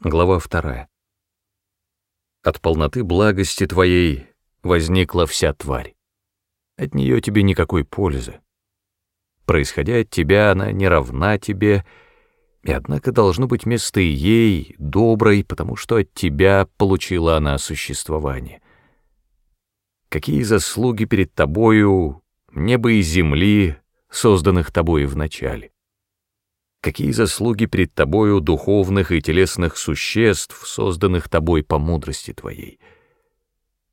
Глава вторая. От полноты благости твоей возникла вся тварь. От нее тебе никакой пользы. Происходя от тебя, она не равна тебе, и однако должно быть место и ей, доброй, потому что от тебя получила она существование. Какие заслуги перед тобою неба и земли, созданных тобою вначале? Какие заслуги перед тобою духовных и телесных существ, созданных тобой по мудрости твоей?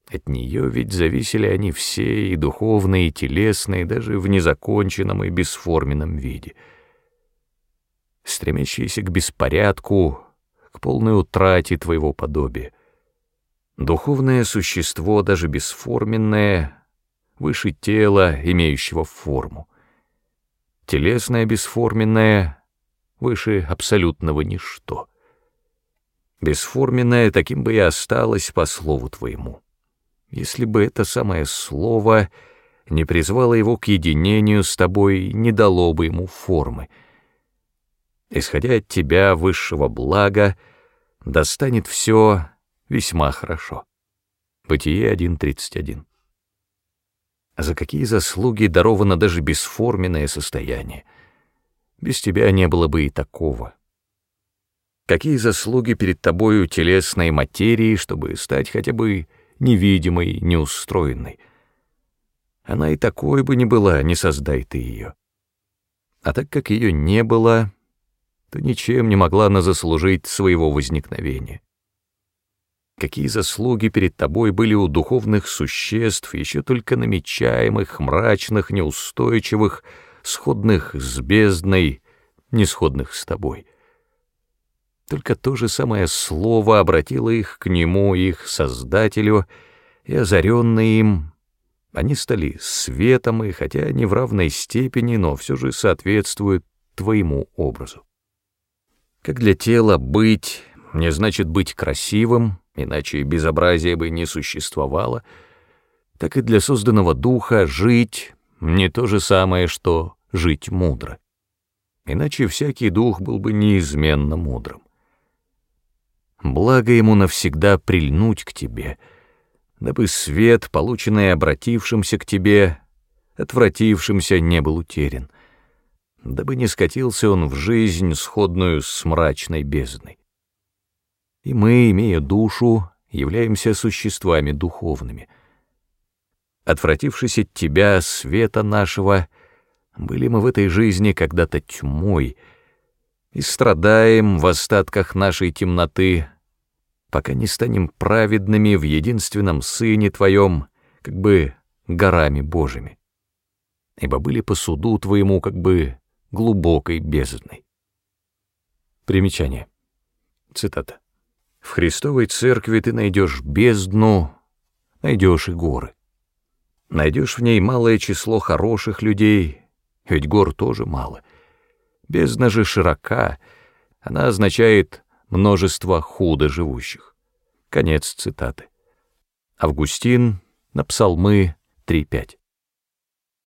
От нее ведь зависели они все, и духовные, и телесные, даже в незаконченном и бесформенном виде. Стремящиеся к беспорядку, к полной утрате твоего подобия. Духовное существо, даже бесформенное, выше тела, имеющего форму. Телесное бесформенное — выше абсолютного ничто. Бесформенное таким бы и осталось по слову твоему. Если бы это самое слово не призвало его к единению с тобой, не дало бы ему формы. Исходя от тебя, высшего блага, достанет все весьма хорошо. Бытие 1.31. За какие заслуги даровано даже бесформенное состояние? Без тебя не было бы и такого. Какие заслуги перед тобою телесной материи, чтобы стать хотя бы невидимой, неустроенной? Она и такой бы не была, не создай ты ее. А так как ее не было, то ничем не могла она заслужить своего возникновения. Какие заслуги перед тобой были у духовных существ, еще только намечаемых, мрачных, неустойчивых, сходных с бездной, не сходных с тобой. Только то же самое слово обратило их к нему, их создателю, и озаренные им, они стали светом, и хотя не в равной степени, но все же соответствуют твоему образу. Как для тела быть не значит быть красивым, иначе безобразие бы не существовало, так и для созданного духа жить не то же самое, что жить мудро. Иначе всякий дух был бы неизменно мудрым. Благо ему навсегда прильнуть к тебе, дабы свет, полученный обратившимся к тебе, отвратившимся, не был утерян, дабы не скатился он в жизнь, сходную с мрачной бездной. И мы, имея душу, являемся существами духовными. Отвратившись от тебя, света нашего — были мы в этой жизни когда-то тьмой и страдаем в остатках нашей темноты, пока не станем праведными в единственном Сыне Твоем, как бы горами Божьими. Ибо были по суду Твоему как бы глубокой бездной. Примечание. Цитата. «В Христовой Церкви ты найдешь бездну, найдешь и горы. Найдешь в ней малое число хороших людей, ведь гор тоже мало. Бездна же широка, она означает множество худо живущих. Конец цитаты. Августин на Псалмы 3.5.